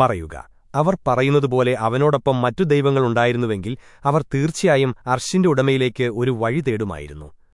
പറയുക. അവർ പറയുന്നതുപോലെ അവനോടൊപ്പം മറ്റു ദൈവങ്ങളുണ്ടായിരുന്നുവെങ്കിൽ അവർ തീർച്ചയായും അർഷിന്റെ ഉടമയിലേക്ക് ഒരു വഴി തേടുമായിരുന്നു.